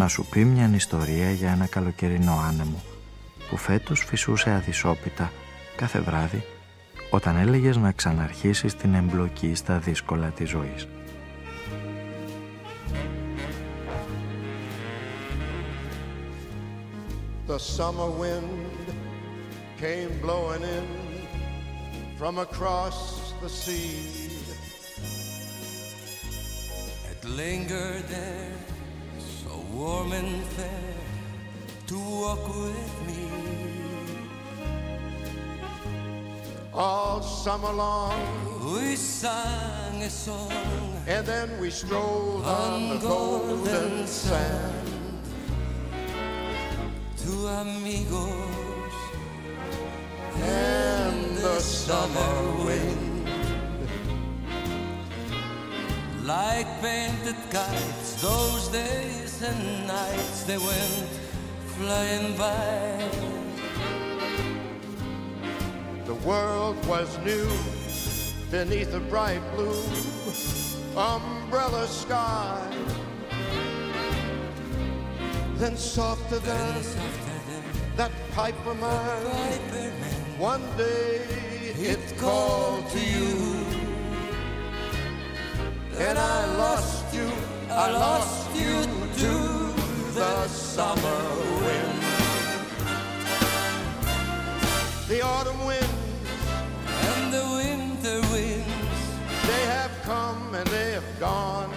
να σου πει μια ιστορία για ένα καλοκαιρινό άνεμο που φέτος φυσούσε αδυσόπιτα κάθε βράδυ όταν έλεγες να ξαναρχίσεις την εμπλοκή στα δύσκολα της ζωής. The summer wind came blowing in from across the sea. It lingered there warm and fair to walk with me. All summer long we sang a song and then we strolled on, on the golden, golden sand to amigos and the summer wind. Like painted kites, those days and nights they went flying by. The world was new beneath a bright blue umbrella sky. Then softer than, that pipe of mine, one day it called to you. And I lost you, I lost you to the summer wind. The autumn winds and the winter winds, they have come and they have gone.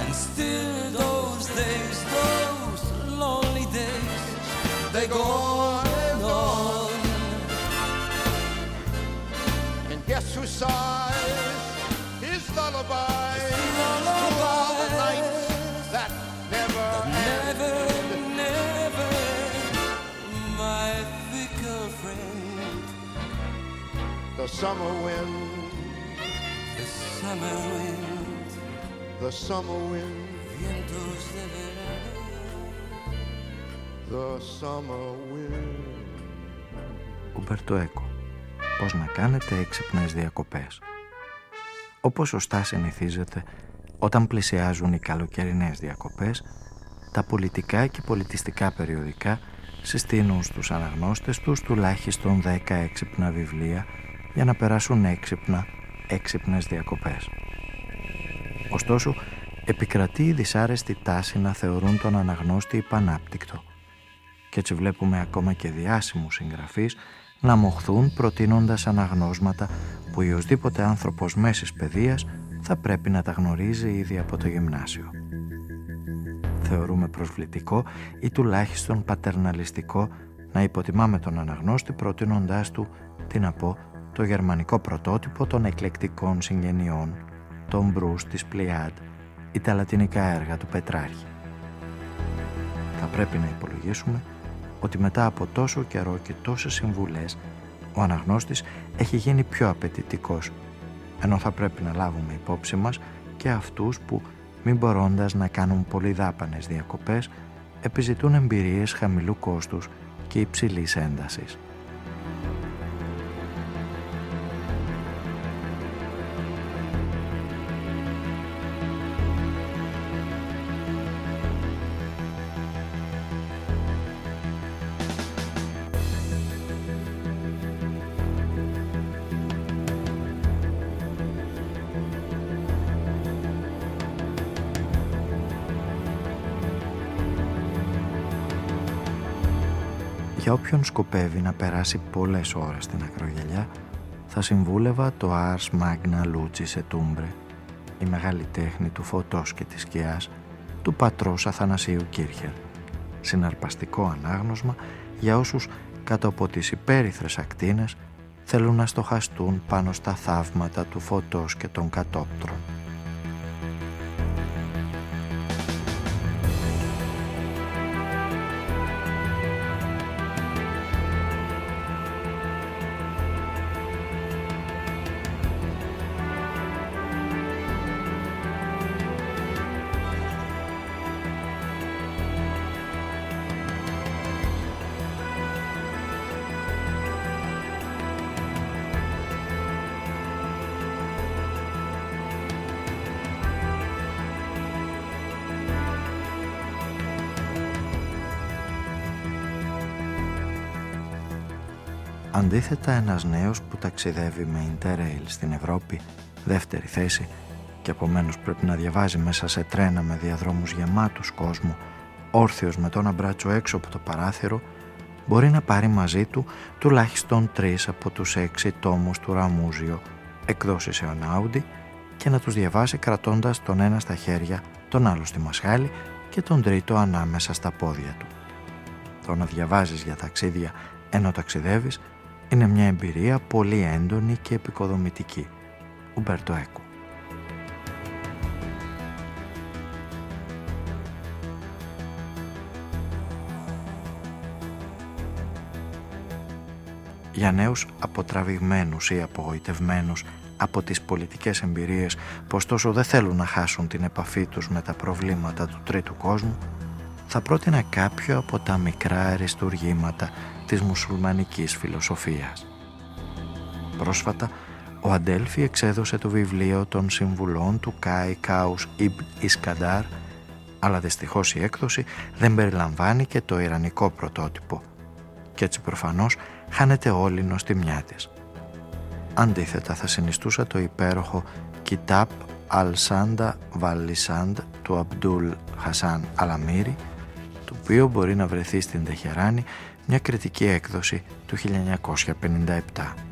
And still those days, those lonely days, they go on and on. And guess who sighs his lullaby? The summer wind, the summer wind, the summer wind, vientos de verano, the summer wind. Ουμπερτο Έκο. Πώς να κάνετε έξυπνες διακοπές; Όπως σωστά συνηθίζεται, όταν πλησιάζουν οι καλοκαιρινές διακοπές, τα πολιτικά και πολιτιστικά περιοδικά συστήνουν στους αναγνώστες τους τουλάχιστον 10 έξυπνα βιβλία για να περάσουν έξυπνα, έξυπνες διακοπές. Ωστόσο, επικρατεί η δυσάρεστη τάση να θεωρούν τον αναγνώστη υπανάπτυκτο και έτσι βλέπουμε ακόμα και διάσημους συγγραφείς να μοχθούν προτείνοντας αναγνώσματα που οσδήποτε άνθρωπος μέσης παιδείας θα πρέπει να τα γνωρίζει ήδη από το γυμνάσιο. Θεωρούμε προσβλητικό ή τουλάχιστον πατερναλιστικό να υποτιμάμε τον αναγνώστη προτείνοντάς του, τι να πω, το γερμανικό πρωτότυπο των εκλεκτικών συγγενειών, τον Μπρούς της Πλιάντ ή τα λατινικά έργα του Πετράρχη. Θα πρέπει να υπολογίσουμε ότι μετά από τόσο καιρό και τόσες συμβουλές ο αναγνώστης έχει γίνει πιο απαιτητικός ενώ θα πρέπει να λάβουμε υπόψη μας και αυτούς που μην μπορώντας να κάνουν πολυδάπανες διακοπές επιζητούν εμπειρίες χαμηλού κόστους και υψηλής έντασης. Όποιον σκοπεύει να περάσει πολλές ώρες στην ακρογελιά, θα συμβούλευα το Ars Magna Lucis et Umbre, η μεγάλη τέχνη του φωτός και της σκιάς, του πατρός Αθανασίου Κύρχερ. Συναρπαστικό ανάγνωσμα για όσους κάτω από τις υπέρυθρες ακτίνες θέλουν να στοχαστούν πάνω στα θαύματα του φωτός και των κατόπτρων. Αντίθετα ένας νέος που ταξιδεύει με Interrail στην Ευρώπη, δεύτερη θέση, και επομένως πρέπει να διαβάζει μέσα σε τρένα με διαδρόμους γεμάτους κόσμου, όρθιος με τον αμπράτσο έξω από το παράθυρο, μπορεί να πάρει μαζί του τουλάχιστον τρεις από τους έξι τόμους του Ραμούζιο, εκδόσεις σε Άουντι και να τους διαβάσει κρατώντας τον ένα στα χέρια, τον άλλο στη μασχάλη και τον τρίτο ανάμεσα στα πόδια του. Το να διαβάζεις για ταξίδια ενώ ταξιδεύεις είναι μια εμπειρία πολύ έντονη και επικοδομητική. Ουμπέρτο Έκου για νέους αποτραβηγμένους ή απογοητευμένους από τις πολιτικές εμπειρίες που ωστόσο δεν θέλουν να χάσουν την επαφή τους με τα προβλήματα του τρίτου κόσμου, θα πρότεινα κάποιο από τα μικρά αριστουργήματα της μουσουλμανικής φιλοσοφίας. Πρόσφατα, ο Αντέλφη εξέδωσε το βιβλίο των συμβουλών του Κάι Κάους Ιμπ Ισκαντάρ, αλλά δυστυχώς η έκδοση δεν περιλαμβάνει και το ιρανικό πρωτότυπο και έτσι προφανώς χάνεται όλη η νοστιμιά της. Αντίθετα θα συνιστούσα το υπέροχο Κιτάπ Al-Sanda Βαλισάντ του Αμπτούλ Χασάν Αλαμίρι, το οποίο μπορεί να βρεθεί στην Τεχεράνη μια κριτική έκδοση του 1957.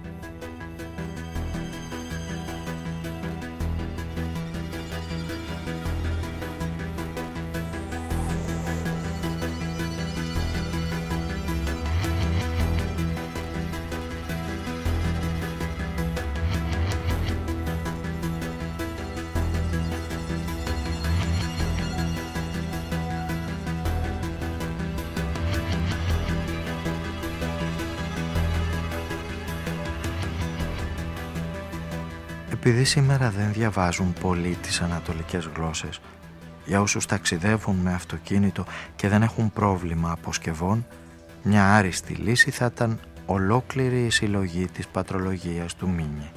Επειδή σήμερα δεν διαβάζουν πολύ τις ανατολικές γλώσσες, για όσους ταξιδεύουν με αυτοκίνητο και δεν έχουν πρόβλημα αποσκευών, μια άριστη λύση θα ήταν ολόκληρη η συλλογή της πατρολογίας του Μίνι.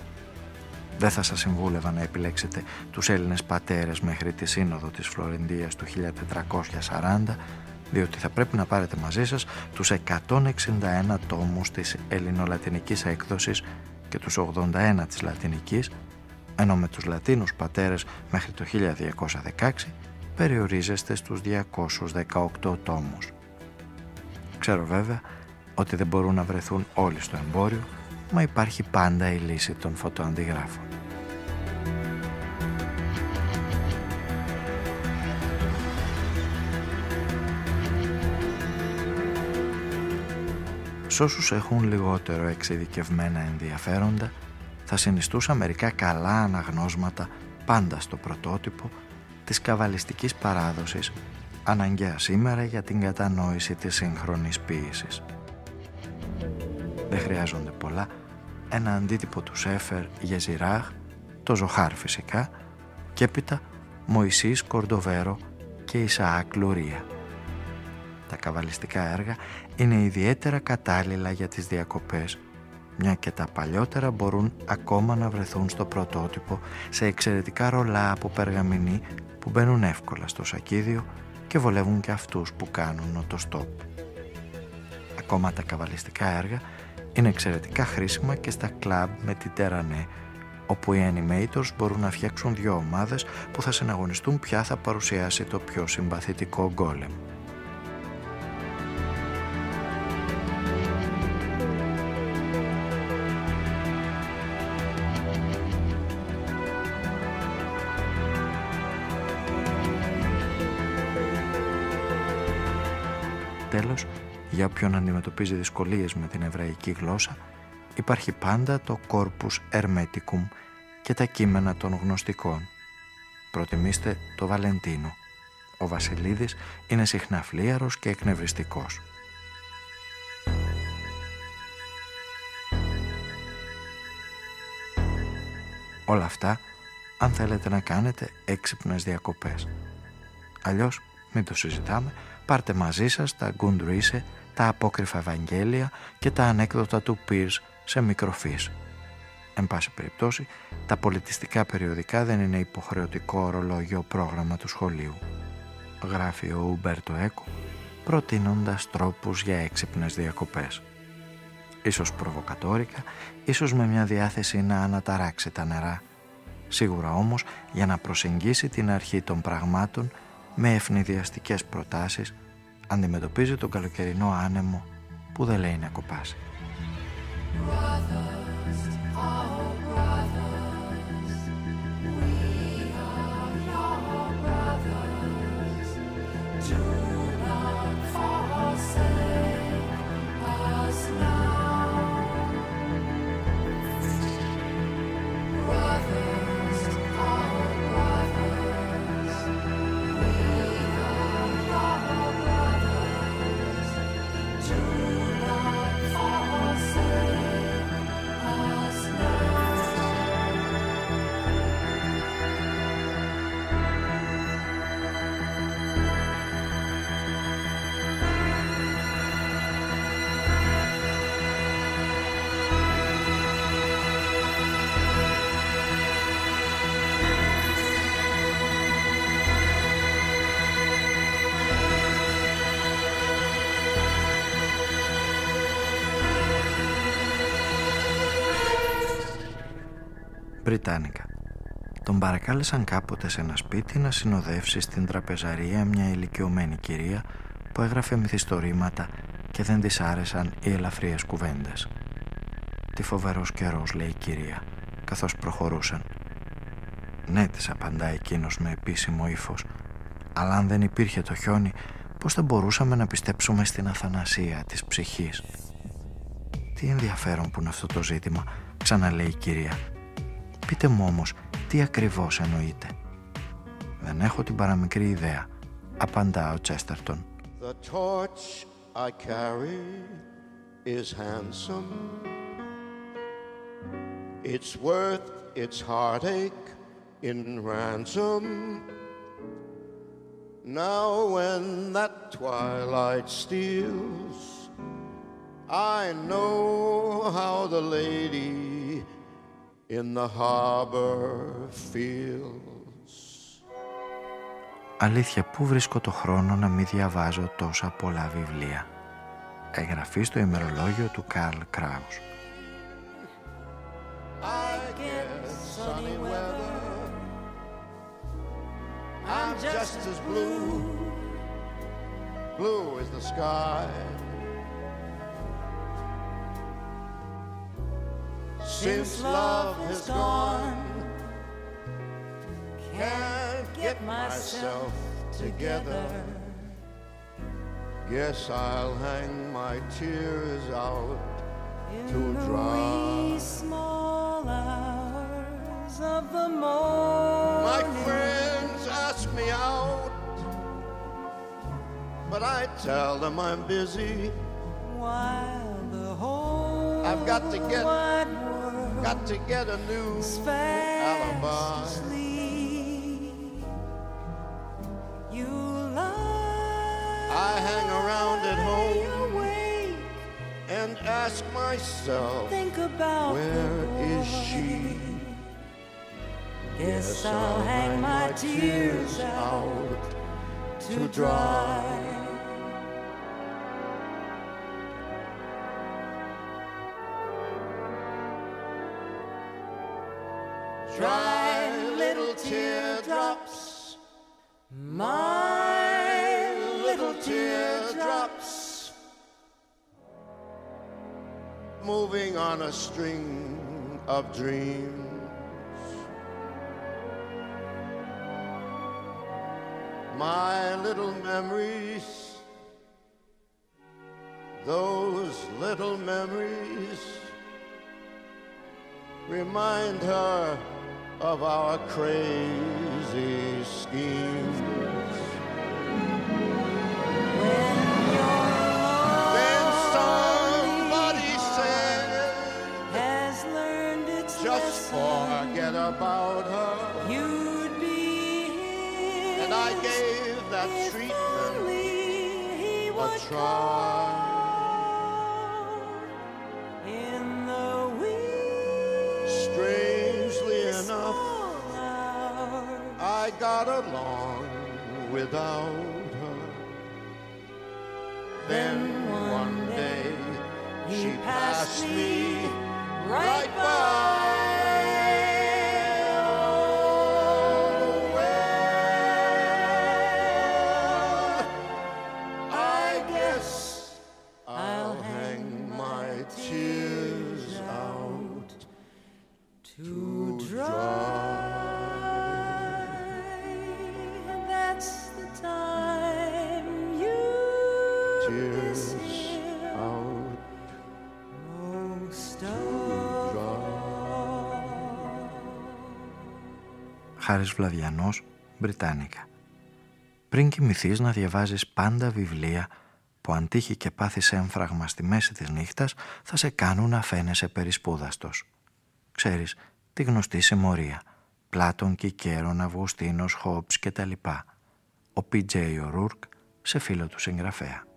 Δεν θα σας συμβούλευα να επιλέξετε τους Έλληνες πατέρες μέχρι τη σύνοδο της Φλωρεντίας του 1440, διότι θα πρέπει να πάρετε μαζί σας τους 161 τόμους της ελληνολατινικής έκδοσης και τους 81 της λατινικής, ενώ με τους Λατίνους πατέρες μέχρι το 1216 περιορίζεστε στους 218 τόμους. Ξέρω βέβαια ότι δεν μπορούν να βρεθούν όλοι στο εμπόριο, μα υπάρχει πάντα η λύση των φωτοαντιγράφων. Σ' όσους έχουν λιγότερο εξειδικευμένα ενδιαφέροντα, θα συνιστούσα μερικά καλά αναγνώσματα πάντα στο πρωτότυπο της καβαλιστικής παράδοσης αναγκαία σήμερα για την κατανόηση της σύγχρονης ποίησης. Δεν χρειάζονται πολλά, ένα αντίτυπο του Σέφερ Γεζιράχ, το Ζοχάρ φυσικά, και έπειτα Μωυσής Κορντοβέρο και Ισαάκ Λουρία. Τα καβαλιστικά έργα είναι ιδιαίτερα κατάλληλα για τις διακοπές μια και τα παλιότερα μπορούν ακόμα να βρεθούν στο πρωτότυπο σε εξαιρετικά ρολά από περγαμηνή που μπαίνουν εύκολα στο σακίδιο και βολεύουν και αυτούς που κάνουν οτοστόπ. Ακόμα τα καβαλιστικά έργα είναι εξαιρετικά χρήσιμα και στα κλαμπ με την τερανέ, όπου οι animators μπορούν να φτιάξουν δύο ομάδες που θα συναγωνιστούν ποια θα παρουσιάσει το πιο συμπαθητικό γκόλεμ. Τέλος, για όποιον αντιμετωπίζει δυσκολίες με την εβραϊκή γλώσσα, υπάρχει πάντα το Corpus Hermeticum και τα κείμενα των γνωστικών. Προτιμήστε το Βαλεντίνο. Ο Βασιλίδης είναι συχνά φλίαρος και εκνευριστικός. Όλα αυτά αν θέλετε να κάνετε έξυπνες διακοπές. Αλλιώς μην το συζητάμε πάρτε μαζί σας τα γκουντρουίσε, τα απόκριφα Ευαγγέλια και τα ανέκδοτα του Πίρς σε μικροφύς. Εν πάση περιπτώσει, τα πολιτιστικά περιοδικά δεν είναι υποχρεωτικό ορολόγιο πρόγραμμα του σχολείου. Γράφει ο Ουμπέρτο Έκο, προτείνοντας τρόπους για έξυπνες διακοπές. Ίσως προβοκατόρικα, ίσως με μια διάθεση να αναταράξει τα νερά. Σίγουρα όμως για να προσεγγίσει την αρχή των πραγμάτων με ευνηδιαστικές προτάσεις αντιμετωπίζει τον καλοκαιρινό άνεμο που δεν λέει να κοπάσει. Βρυτάνικα. Τον παρακάλεσαν κάποτε σε ένα σπίτι να συνοδεύσει στην τραπεζαρία μια ηλικιωμένη κυρία που έγραφε μυθιστορήματα και δεν της άρεσαν οι ελαφριές κουβέντες. «Τι φοβερός καιρός», λέει η κυρία, καθώς προχωρούσαν. «Ναι», της απαντά εκείνος με επίσημο ύφος, «αλλά αν δεν υπήρχε το χιόνι, πώς θα μπορούσαμε να πιστέψουμε στην αθανασία της ψυχής». «Τι ενδιαφέρον που είναι αυτό το ζήτημα», ξαναλέει η κυρία, Πείτε μου όμως τι ακριβώς εννοείτε. Δεν έχω την παραμικρή ιδέα, απαντά ο Τσέσταρτον. The torch I carry is handsome. It's worth its heartache in ransom. Now when that twilight steals, I know how the lady in the harbor fields. Αλήθεια, πού βρίσκω το χρόνο να μην διαβάζω τόσα πολλά βιβλία; Εγγραφή στο ημερολόγιο του Καρλ Κράους. I'm just as blue. Blue is the sky. Since love has gone. Can't get myself together. Guess I'll hang my tears out to dry. small hours of the morning. My friends ask me out, but I tell them I'm busy. While the whole I've got to get Got to get a new alibi. I hang around at home awake, and ask myself, Think about where is she? Guess I'll hang my tears out to dry. Dry little teardrops, my little teardrops, moving on a string of dreams. My little memories, those little memories remind her of our crazy schemes. then somebody said, has learned its just forget about her. You'd be and I gave that treatment a try. got along without her. Then one day she passed me right by. Χάρης Βλαδιανός, Βρυτάνικα. Πριν κοιμηθείς να διαβάζεις πάντα βιβλία που αν τύχει και πάθεις έμφραγμα στη μέση της νύχτας θα σε κάνουν να φαίνεσαι περισπούδαστος. Ξέρεις, τη γνωστή συμμορία. Πλάτων, Κικέρον, Αυγουστίνος, Χόμπς και τα λοιπά. Ο Πιτζέι ο Ρούρκ σε φίλο του συγγραφέα.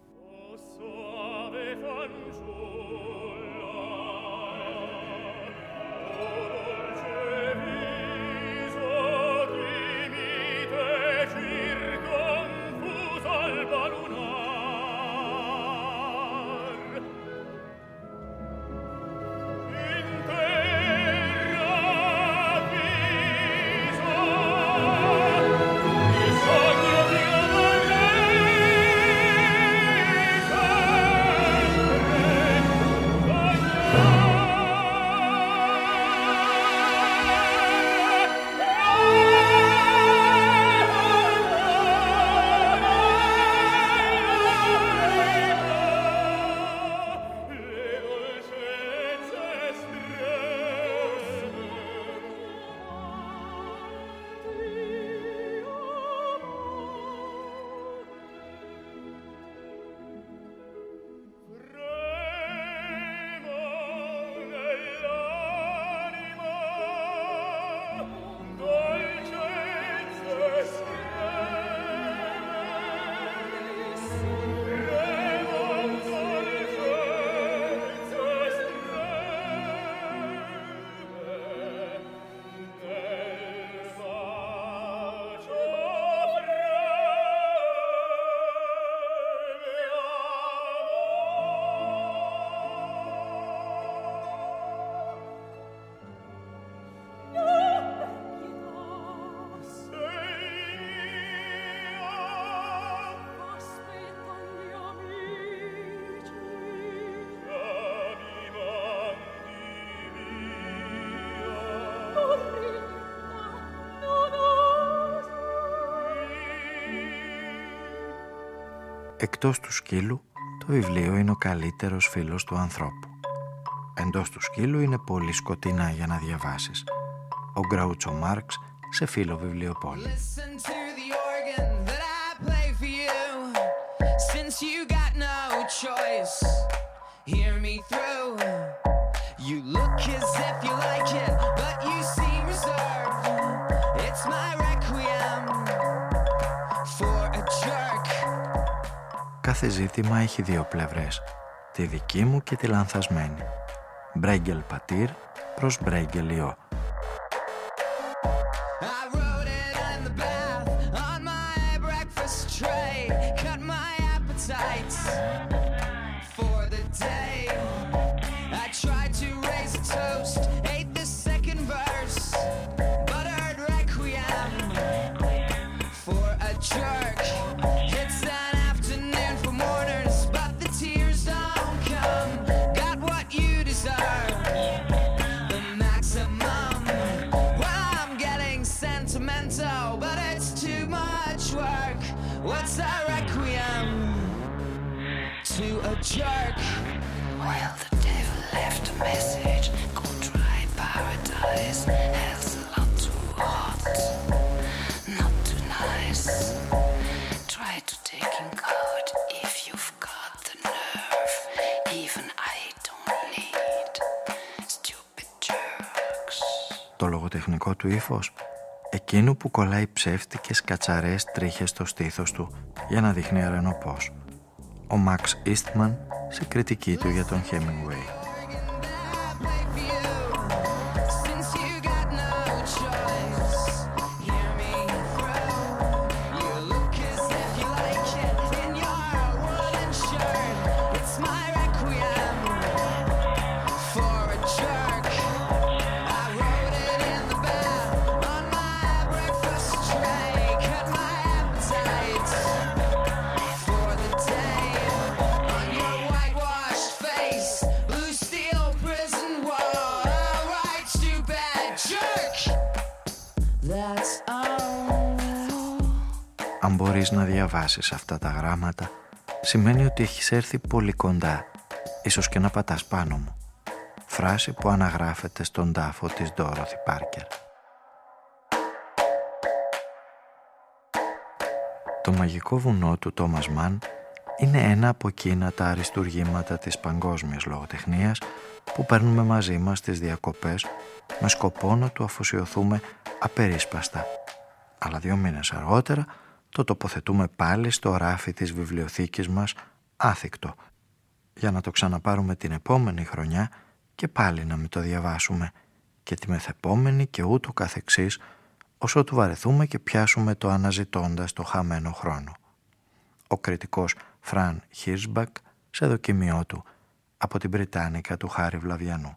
Εκτός του σκύλου, το βιβλίο είναι ο καλύτερος φίλος του ανθρώπου. Εντός του σκύλου είναι πολύ σκοτεινά για να διαβάσεις. Ο Γκραούτσο Μάρξ σε φίλο βιβλιοπόλη. Κάθε ζήτημα έχει δύο πλευρές, τη δική μου και τη λανθασμένη. Μπρέγγελ πατήρ προς Μπρέγγελ ιό. Που κολλάει ψεύτικες κατσαρές τρίχες στο στήθος του για να δείχνει αρενοπός ο Μαξ Eastman σε κριτική του για τον Hemingway. Μπορείς να διαβάσεις αυτά τα γράμματα, σημαίνει ότι έχεις έρθει πολύ κοντά, ίσως και να πατάς πάνω μου. Φράση που αναγράφεται στον τάφο της Ντόροθι Πάρκερ. Το μαγικό βουνό του Τόμας Μαν είναι ένα από εκείνα τα αριστουργήματα της παγκόσμιας λογοτεχνίας που παίρνουμε μαζί μας στις διακοπές με σκοπό να του αφοσιωθούμε απερίσπαστα. Αλλά δύο μήνες αργότερα το τοποθετούμε πάλι στο ράφι της βιβλιοθήκης μας άθικτο για να το ξαναπάρουμε την επόμενη χρονιά και πάλι να μην το διαβάσουμε και τη μεθεπόμενη και ούτω καθεξής όσο του βαρεθούμε και πιάσουμε το αναζητώντας το χαμένο χρόνο. Ο κριτικός Φραν Χίρσμπακ σε δοκιμιό του από την Βρυτάνικα του Χάρη Βλαβιανού.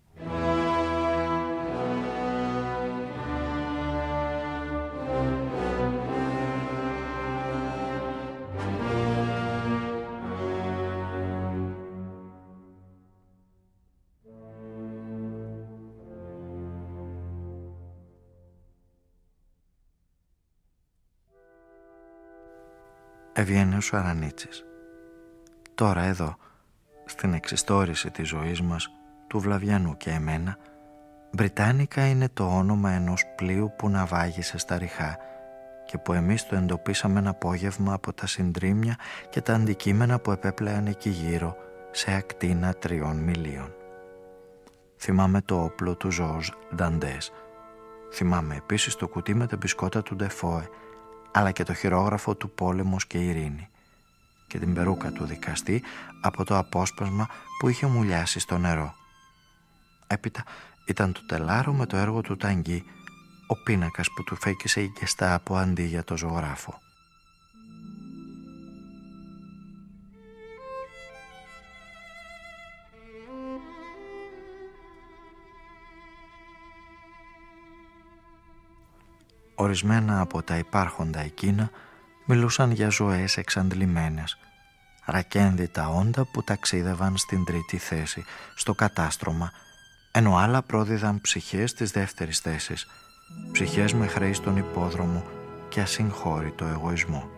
Εβγαίνει ο Αρανίτσης. Τώρα εδώ, στην εξιστόρηση της ζωής μας, του Βλαβιανού και εμένα, Βρυτάνικα είναι το όνομα ενός πλοίου που ναυάγησε στα ριχά και που εμείς το εντοπίσαμε ένα απόγευμα από τα συντρίμια και τα αντικείμενα που επέπλεαν εκεί γύρω σε ακτίνα τριών μιλίων. Θυμάμαι το όπλο του Ζωζ Νταντές. Θυμάμαι επίσης το κουτί με τα μπισκότα του Ντεφόε αλλά και το χειρόγραφο του «Πόλεμος και ειρήνη» και την περούκα του δικαστή από το απόσπασμα που είχε μουλιάσει στο νερό. Έπειτα ήταν το τελάρο με το έργο του Ταγκή, ο πίνακας που του φέκησε η από αντί για το ζωγράφο. Ορισμένα από τα υπάρχοντα εκείνα μιλούσαν για ζωές εξαντλημένες, ρακένδυτα όντα που ταξίδευαν στην τρίτη θέση, στο κατάστρωμα, ενώ άλλα πρόδιδαν ψυχές της δεύτερης θέσης, ψυχές με χρέη στον υπόδρομο και ασυγχώρητο εγωισμό.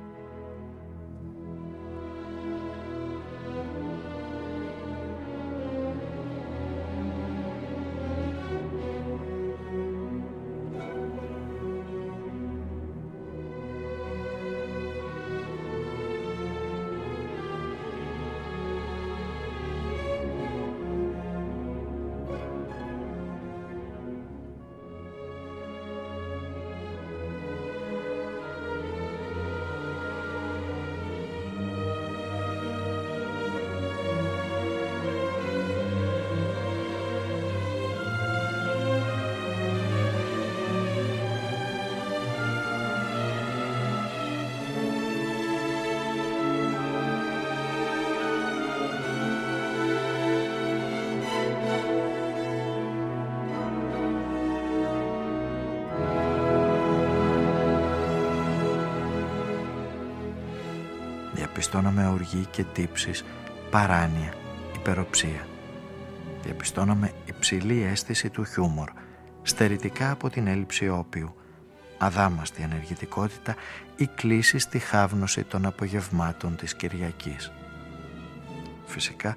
Διαπιστώναμε οργή και τύψεις, παράνοια, υπεροψία. Διαπιστώναμε υψηλή αίσθηση του χιούμορ, στερητικά από την έλλειψη όπιου, αδάμαστη ενεργητικότητα ή κλίση στη χάβνωση των απογευμάτων της Κυριακής. Φυσικά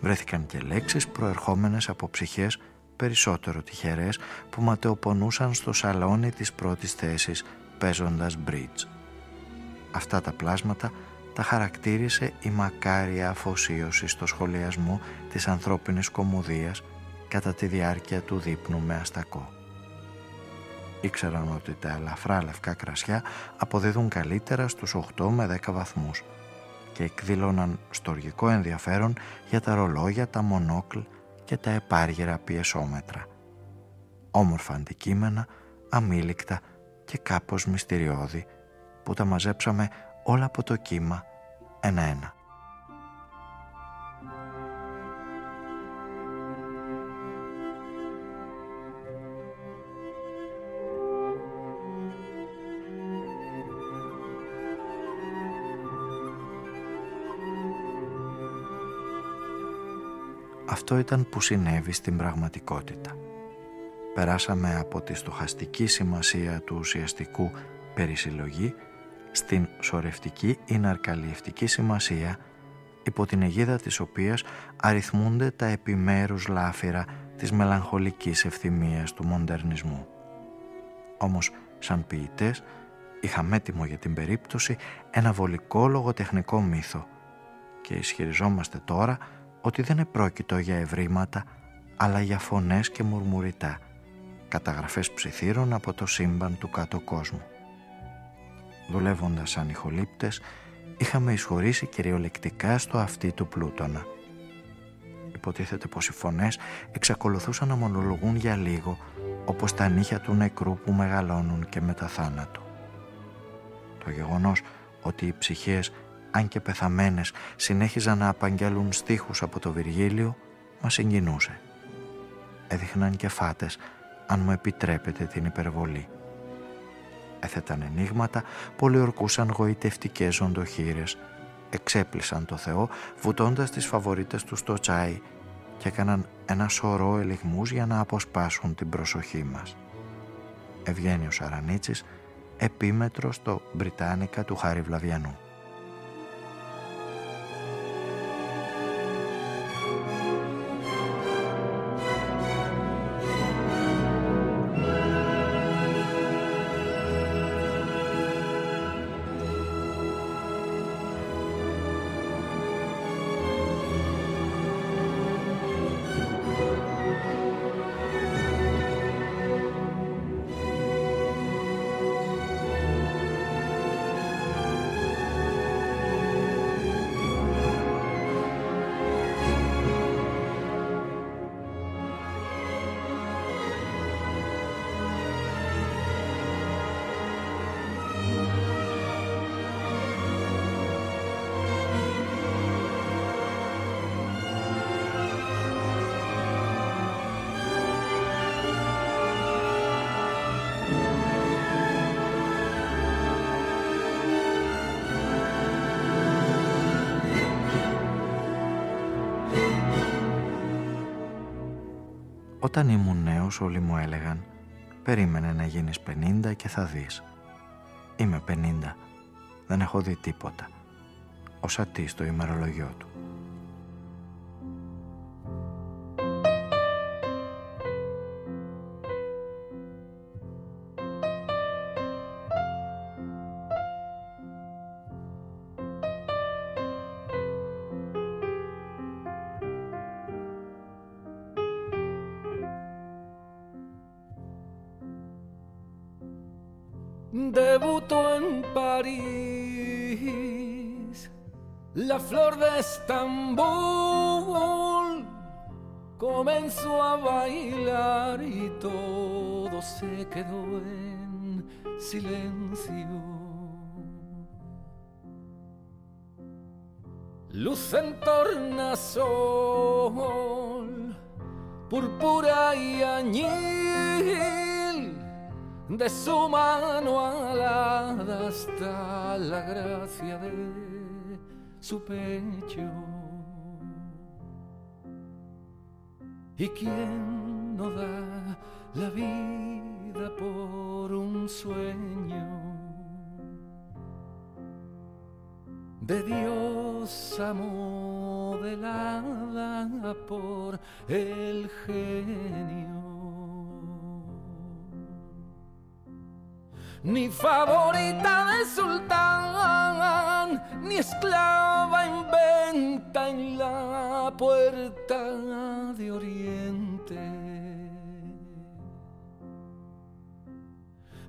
βρέθηκαν και λέξεις προερχόμενες από ψυχές περισσότερο τυχερές που ματαιοπονούσαν στο σαλόνι της πρώτης θέσης παίζοντας bridge. Αυτά τα πλάσματα τα χαρακτήρισε η μακάρια αφοσίωση στο σχολιασμό της ανθρώπινης κομμουδίας κατά τη διάρκεια του δείπνου με αστακό. Ήξεραν ότι τα ελαφρά λευκά κρασιά αποδίδουν καλύτερα στους 8 με 10 βαθμούς και εκδήλωναν στοργικό ενδιαφέρον για τα ρολόγια, τα μονόκλ και τα επάργυρα πιεσόμετρα. Όμορφα αντικείμενα, αμήλικτα και κάπως μυστηριώδη που τα μαζέψαμε όλα από το κύμα ένα-ένα. Αυτό ήταν που συνέβη στην πραγματικότητα. Περάσαμε από τη στοχαστική σημασία του ουσιαστικού περισυλλογή στην σορευτική ή ναρκαλιευτική σημασία υπό την αιγίδα της οποίας αριθμούνται τα επιμέρους λάφυρα της μελαγχολικής ευθυμίας του μοντερνισμού. Όμως, σαν ποιητές, είχαμε έτοιμο για την περίπτωση ένα βολικό λογοτεχνικό μύθο και ισχυριζόμαστε τώρα ότι δεν επρόκειτο για ευρήματα αλλά για φωνές και μουρμουριτά, καταγραφές ψιθύρων από το σύμπαν του κάτω κόσμου. Δουλεύοντας σαν ηχολήπτες, είχαμε εισχωρήσει κυριολεκτικά στο αυτί του Πλούτονα. Υποτίθεται πως οι φωνές εξακολουθούσαν να μονολογούν για λίγο, όπως τα νύχια του νεκρού που μεγαλώνουν και μετά θάνατο. Το γεγονός ότι οι ψυχές, αν και πεθαμένες, συνέχιζαν να απαγγέλουν στίχους από το Βυργίλιο, μας συγκινούσε. Έδειχναν και φάτες, αν μου επιτρέπετε την υπερβολή έθεταν ενίγματα, πολιορκούσαν γοητευτικές ζωντοχύρες, εξέπλησαν το Θεό βουτώντας τις φαβορίτες τους στο τσάι και έκαναν ένα σωρό ελιγμούς για να αποσπάσουν την προσοχή μας. Ευγένιος Σαρανίτσης, επίμετρος στο Μπριτάνικα του Χάρη Βλαβιανού. Όταν ήμουν νέος όλοι μου έλεγαν «Περίμενε να γίνεις 50 και θα δεις». Είμαι 50. Δεν έχω δει τίποτα. Ο σατί στο ημερολογιό του. De Estambul comenzó a bailar y todo se quedó en silencio. Luz en tornasol, púrpura y añil de su mano alada está la gracia de su pecho. ¿Y quién no da la vida por un sueño? De Dios modelada por el genio. Ni favorita de sultán, ni esclava en venta en la puerta de Oriente.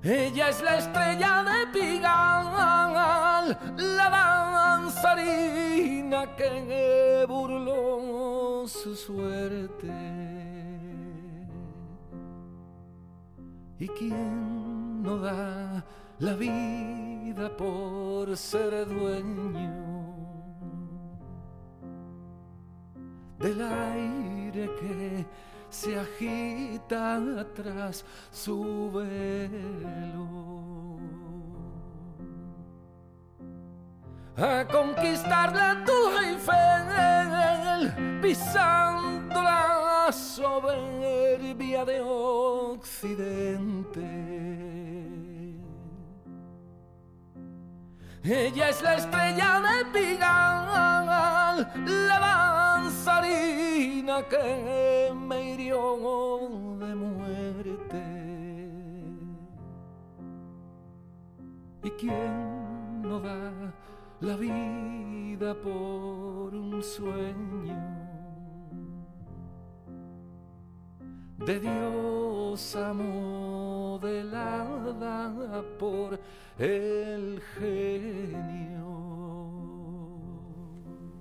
Ella es la estrella de Pigal, la danzarina que burló su suerte. ¿Y quién da la vida por ser dueño del aire que se agita tras su velo. A conquistar la Torre Eiffel, pisando la soberbia de Occidente Ella es la estrella de Pigal, la danzarina que me hirió de muerte. ¿Y quién no da la vida por un sueño? de Dios modelada por el genio.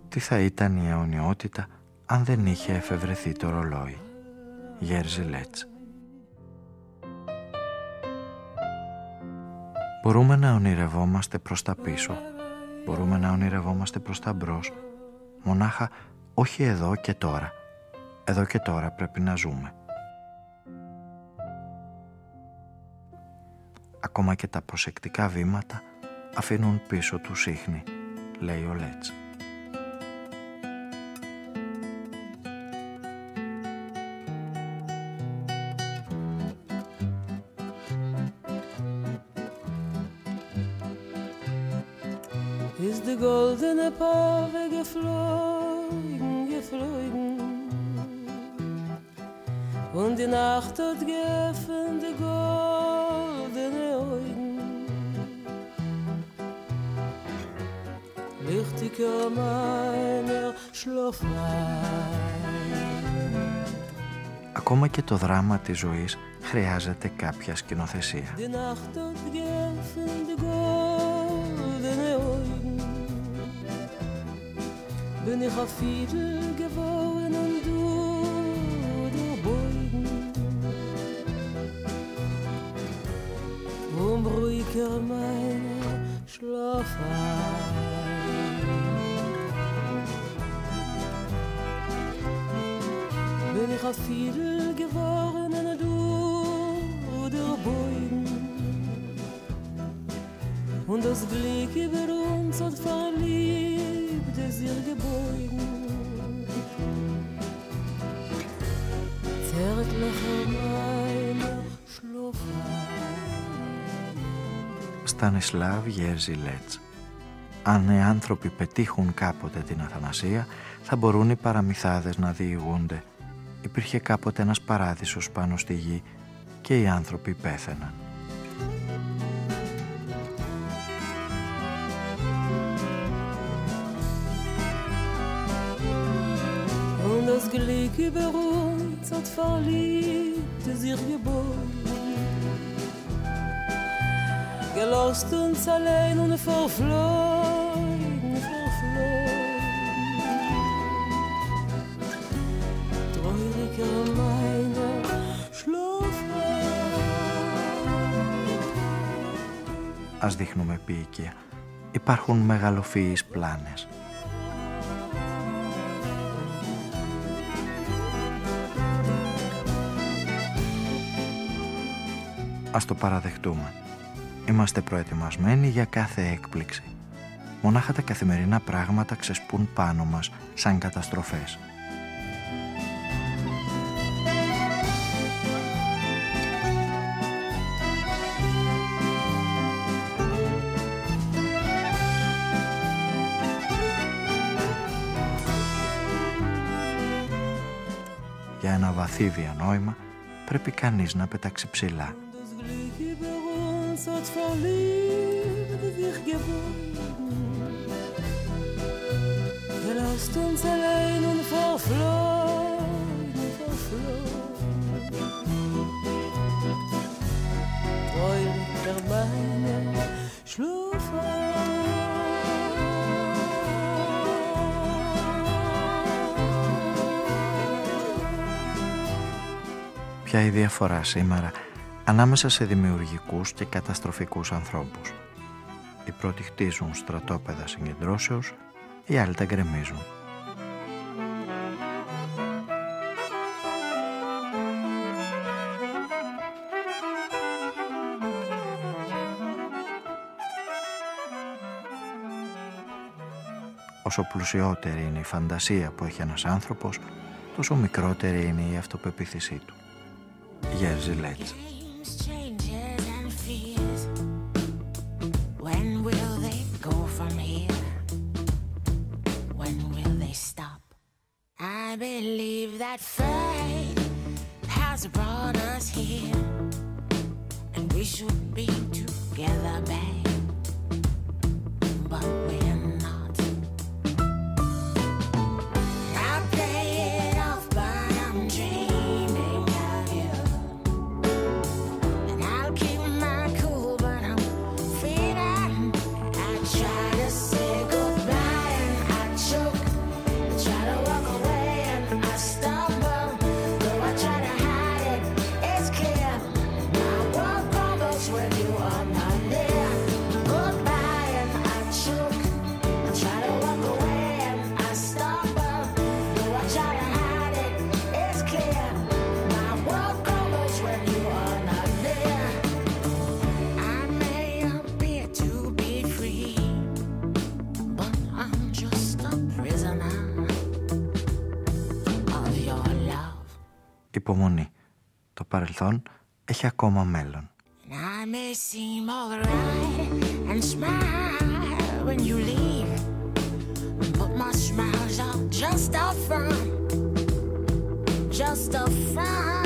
Τι θα ήταν η αιωνιότητα αν δεν είχε εφευρεθεί το ρολόι; Γέρζι Λέτς. Μπορούμε να ονειρευόμαστε προς τα πίσω. Μπορούμε να ονειρευόμαστε προς τα μπρος. Μονάχα όχι εδώ και τώρα. Εδώ και τώρα πρέπει να ζούμε. Ακόμα και τα προσεκτικά βήματα αφήνουν πίσω του σύχνη, λέει ο Λέτς. Το δράμα της ζωής χρειάζεται κάποια σκηνοθεσία. Das Glück über uns hat verliebt es ihr gebeugen Zärtlicher meiner Στανισλάβ Γέρζι Λέτς. Αν οι άνθρωποι πετύχουν κάποτε την αθανασία, θα μπορούν οι παραμυθάδες να διηγούνται. Υπήρχε κάποτε ένας παράδεισος πάνω στη γη και οι άνθρωποι πέθαιναν. Das Glück über uns hat verliebt es ihr gebeugen Gelost uns allein und verflogen, verflogen Treuriger meiner Ας δείχνουμε επίοικια. Υπάρχουν μεγαλοφυείς πλάνες. Ας το παραδεχτούμε. Είμαστε προετοιμασμένοι για κάθε έκπληξη. Μονάχα τα καθημερινά πράγματα ξεσπούν πάνω μας σαν καταστροφές. Για ένα βαθύ διανόημα πρέπει κανείς να πετάξει ψηλά. Das Glück über uns hat verliebt sich gebogen. Gelost uns allein und verflogen, verflogen. Treuriger meine Ποια η διαφορά σήμερα ανάμεσα σε δημιουργικούς και καταστροφικούς ανθρώπους. Οι πρώτοι χτίζουν στρατόπεδα συγκεντρώσεως, οι άλλοι τα γκρεμίζουν. Όσο πλουσιότερη είναι η φαντασία που έχει ένας άνθρωπος, τόσο μικρότερη είναι η αυτοπεποίθησή του. Jerzy υπομονή. Το παρελθόν έχει ακόμα μέλλον. Just a just a.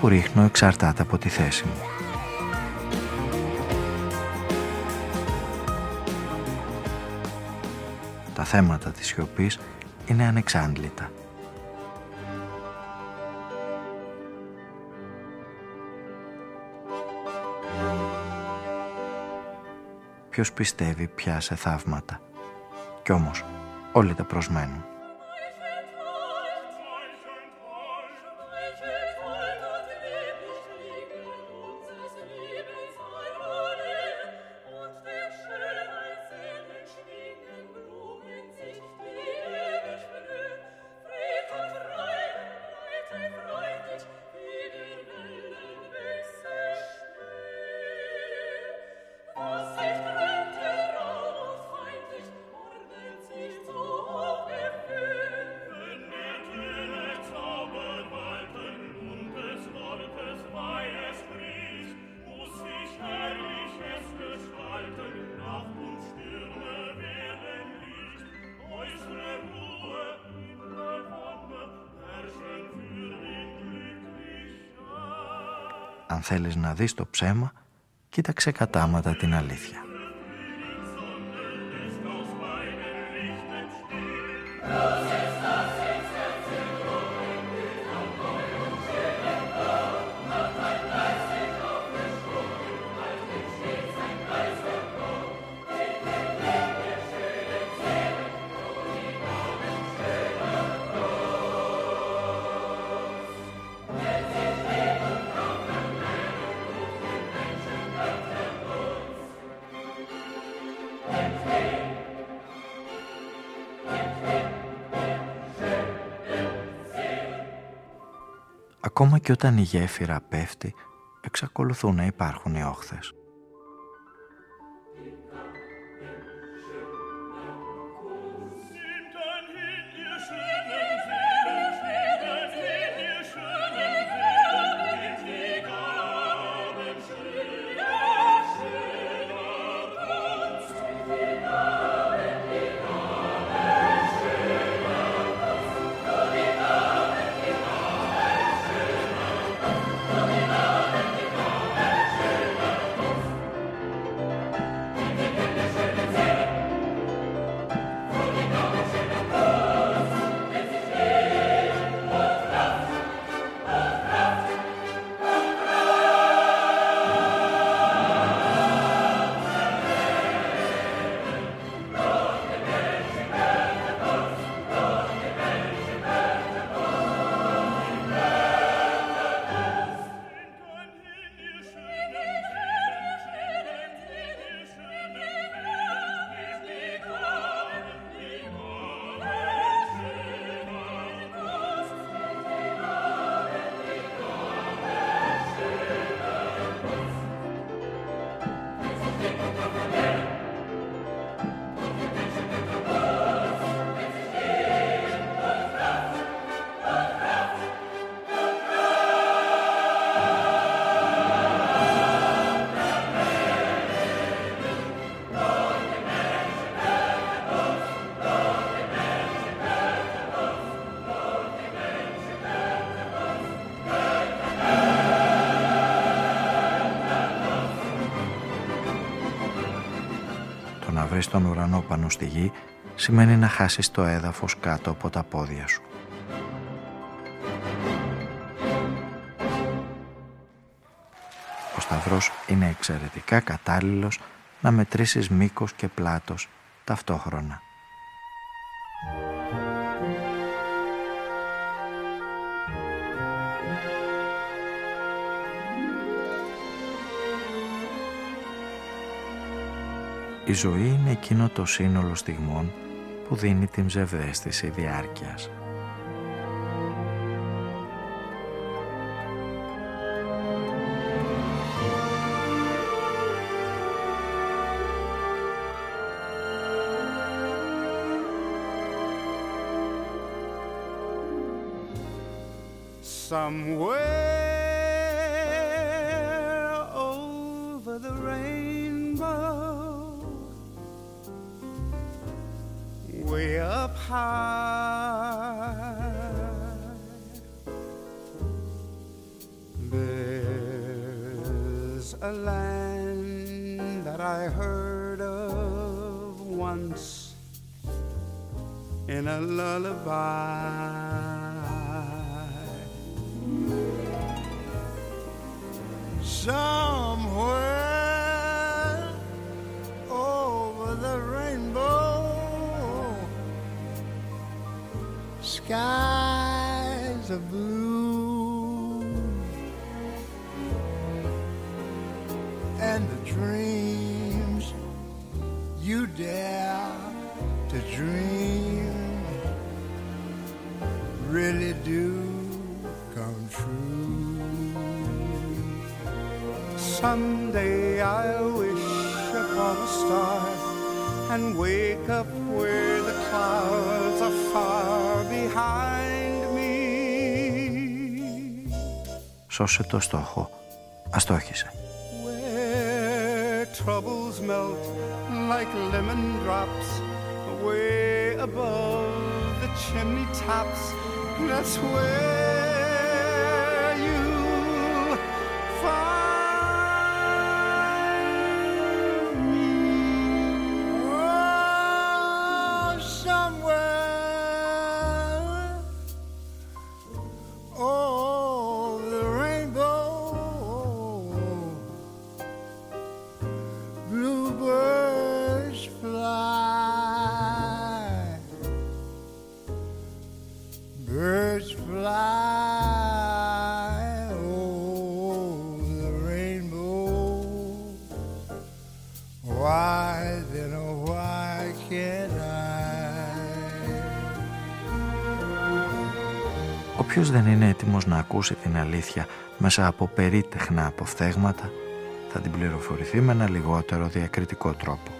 που ρίχνω εξαρτάται από τη θέση μου. Τα θέματα της σιωπής είναι ανεξάντλητα. Ποιος πιστεύει πια σε θαύματα. Κι όμως όλοι τα προσμένουν. να δεις το ψέμα, κοίταξε κατάματα την αλήθεια. Ακόμα και όταν η γέφυρα πέφτει, εξακολουθούν να υπάρχουν οι όχθες. Το να βρεις τον ουρανό πάνω στη γη σημαίνει να χάσεις το έδαφος κάτω από τα πόδια σου. Ο Σταυρός είναι εξαιρετικά κατάλληλος να μετρήσεις μήκος και πλάτος ταυτόχρονα. Η ζωή είναι εκείνο το σύνολο στιγμών που δίνει την ψευδέστηση διάρκειας. Somewhere a land that I heard of once in a lullaby. Somewhere over the rainbow, skies are blue, and wake up where the clouds are far behind me. Σώσε το στόχο. Αστόχησε. Where troubles melt like lemon drops way above the chimney tops. That's where Why then, oh, why can't I? Όποιος δεν είναι έτοιμος να ακούσει την αλήθεια μέσα από περίτεχνα αποφθέγματα θα την πληροφορηθεί με ένα λιγότερο διακριτικό τρόπο.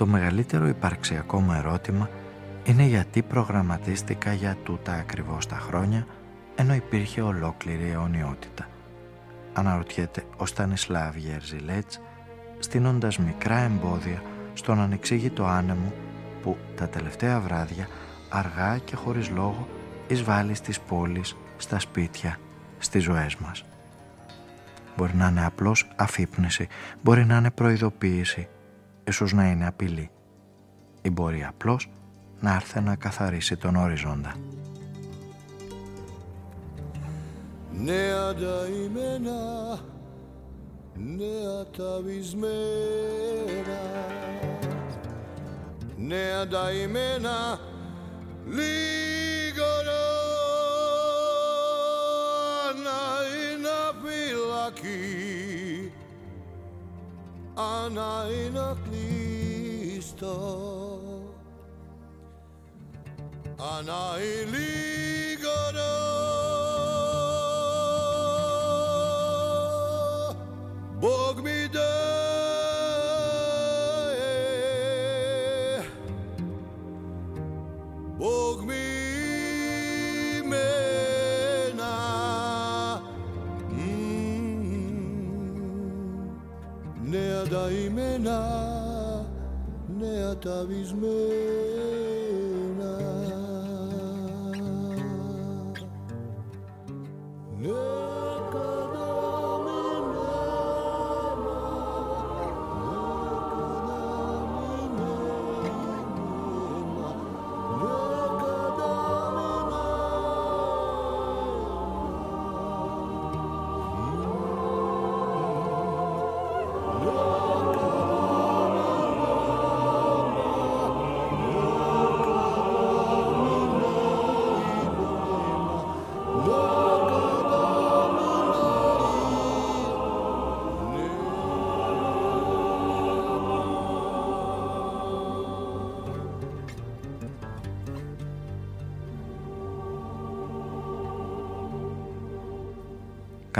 Το μεγαλύτερο υπαρξιακό μου ερώτημα είναι γιατί προγραμματίστηκα για τούτα ακριβώς τα χρόνια ενώ υπήρχε ολόκληρη αιωνιότητα. Αναρωτιέται ο Στανισλάβ Γερζιλέτς στείνοντας μικρά εμπόδια στον ανεξήγητο άνεμο που τα τελευταία βράδια αργά και χωρίς λόγο εισβάλλει στις πόλεις, στα σπίτια, στις ζωές μας. Μπορεί να είναι απλώς αφύπνιση, μπορεί να είναι προειδοποίηση, ίσως να είναι απειλή ή μπορεί απλώς να έρθει να καθαρίσει τον οριζόντα. νέα τα ημένα, νέα τα βυσμένα, νέα τα ημένα, λίγο να είναι φυλακή, ανά είναι κλειστό, Νέα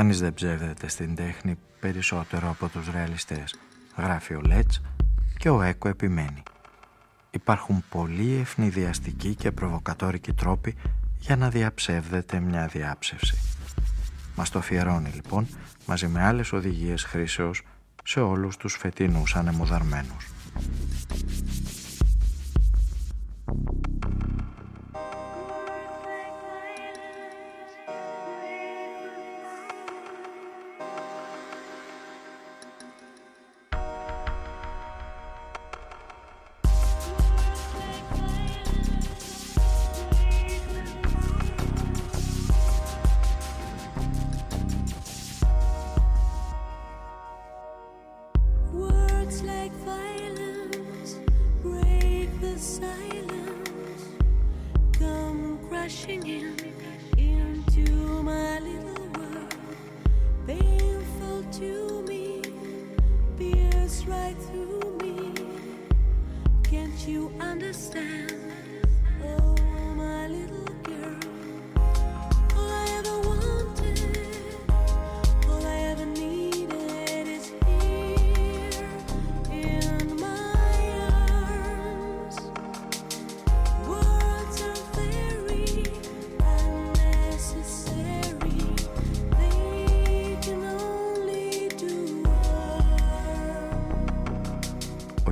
Κανείς δεν ψεύδεται στην τέχνη περισσότερο από τους ρεαλιστές, γράφει ο Λέτς και ο Έκο επιμένει. Υπάρχουν πολλοί ευνηδιαστικοί και προβοκατόρικοι τρόποι για να διαψεύδεται μια διάψευση. Μας το αφιερώνει λοιπόν μαζί με άλλες οδηγίες χρήσεως σε όλους τους φετινούς ανεμοδαρμένους.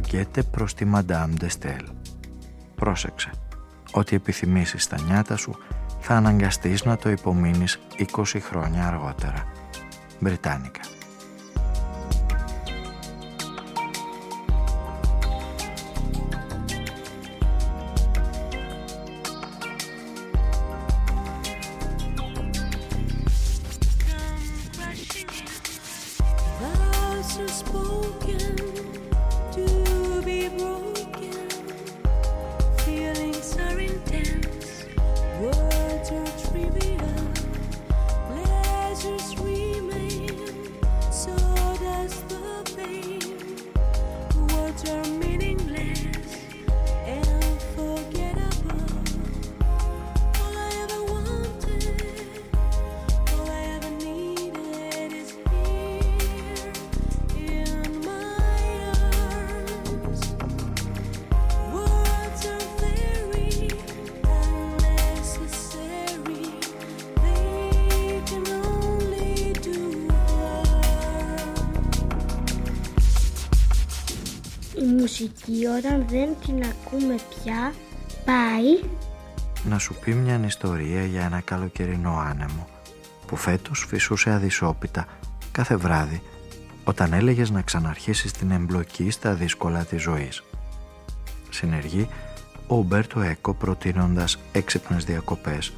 Harm. Ο Γκέτε προς τη Μαντάμ Ντεστέλ. Πρόσεξε. Ό,τι επιθυμήσεις στα νιάτα σου θα αναγκαστείς να το υπομείνεις 20 χρόνια αργότερα. Βρυτάνικα. Να σου πει μια ιστορία για ένα καλοκαιρινό άνεμο που φέτος φυσούσε αδυσόπιτα κάθε βράδυ όταν έλεγες να ξαναρχίσεις την εμπλοκή στα δύσκολα της ζωής. Συνεργεί ο Ουμπέρτο Έκο προτείνοντας έξυπνες διακοπές,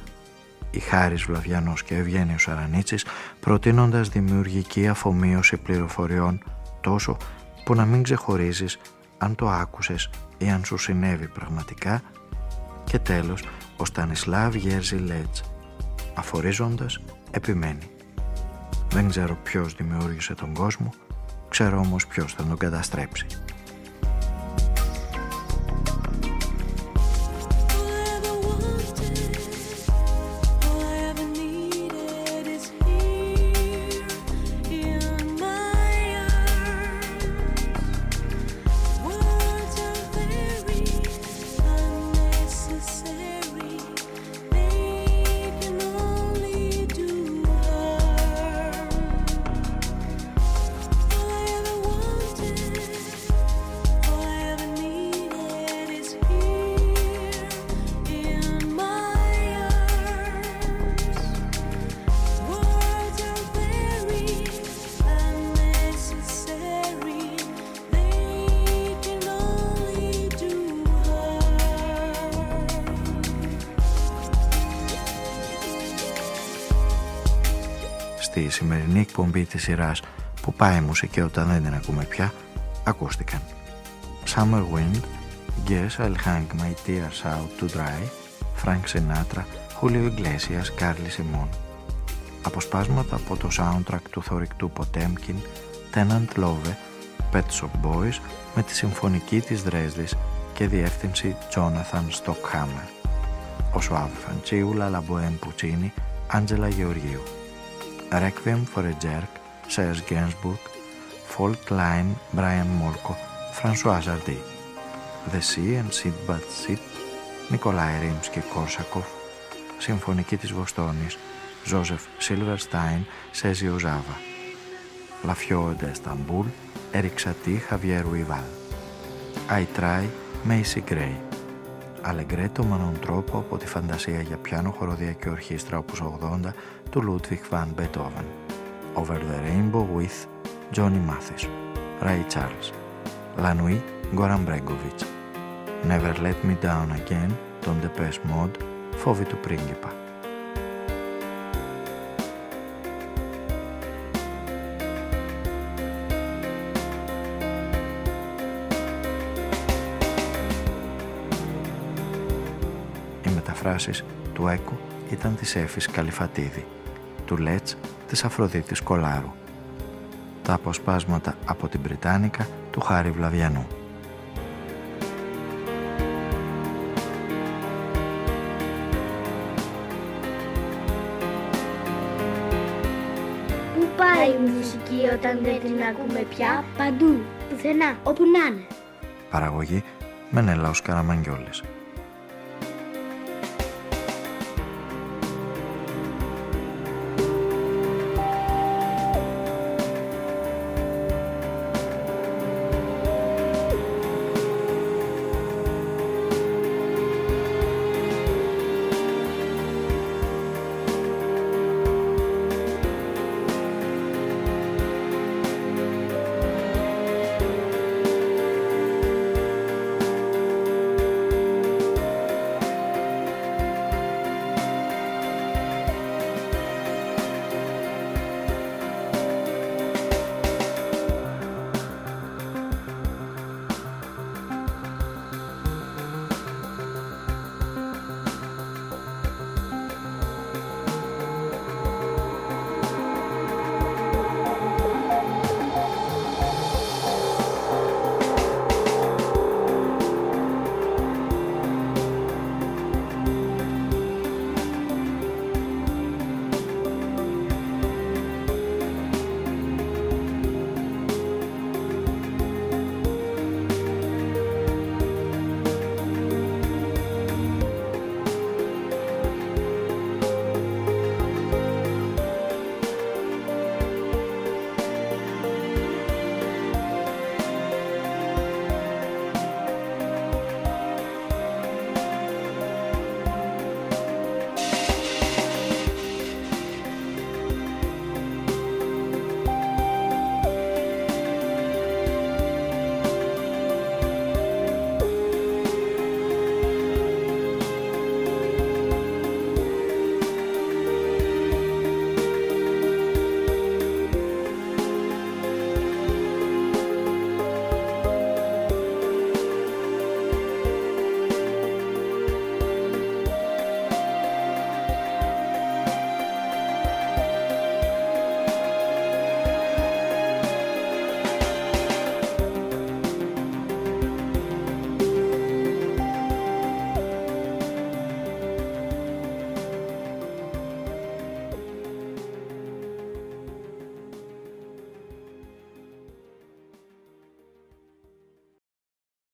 η Χάρης Βλαβιανός και ο Ευγένιος Αρανίτσης προτείνοντας δημιουργική αφομοίωση πληροφοριών τόσο που να μην ξεχωρίζεις αν το άκουσες ή αν σου συνέβη πραγματικά και τέλος ο Στανισλάβ Γέρζι Λέτς αφορίζοντας επιμένει. Δεν ξέρω ποιος δημιούργησε τον κόσμο ξέρω όμως ποιος θα τον καταστρέψει της σειράς που πάει η μουσική όταν δεν την ακούμε πια ακούστηκαν. Summer Wind Guess I'll hang my tears out to dry Frank Sinatra Julio Iglesias Carly Simon. Αποσπάσματα από το soundtrack του θορυκτού Potemkin Tenant Love Pet Shop Boys με τη συμφωνική της Δρέσδης και διεύθυνση Jonathan Stockhammer. Ο Σουάβ Φαντσίουλα Λαμποέμ Πουτσίνη Άντζελα Γεωργίου Requiem for a Jerk, Serge Gainsbourg, Fault Line, Brian Molko, François Hardy. The Sea and Sinbad Ship, Νικολάη Ρίμς και Κόρσακοφ, Συμφωνική της Βοστόνης, Ζώσεφ Σίλβερστάιν, Σέζιο Ζάβα. Λαφιό de Σταμπούλ, Eric Satie, Javier Ruival. I Try, Macy Gray. Αλεγκρέτο με έναν τρόπο από τη φαντασία για πιάνο, χοροδία και ορχήστρα όπως 80 του Ludwig van Beethoven. Over the Rainbow with Johnny Mathis. Ray Charles. La Nuit, Goran Bregovic. Never Let Me Down Again, τον Depeche Mode, Φόβη του πρίγκιπα. Οι μεταφράσεις του Έκου ήταν της Έφης Καλυφατίδη, του Λέτς της Αφροδίτης Κολάρου. Τα τα αποσπάσματα από την Πριτάνικα του Χάρη Βλαβιανού. Πού πάει η μουσική όταν δεν την ακούμε πια; Παντού, πουθενά, όπου να είναι. Παραγωγή Μενέλαος Καραμαγγιόλης.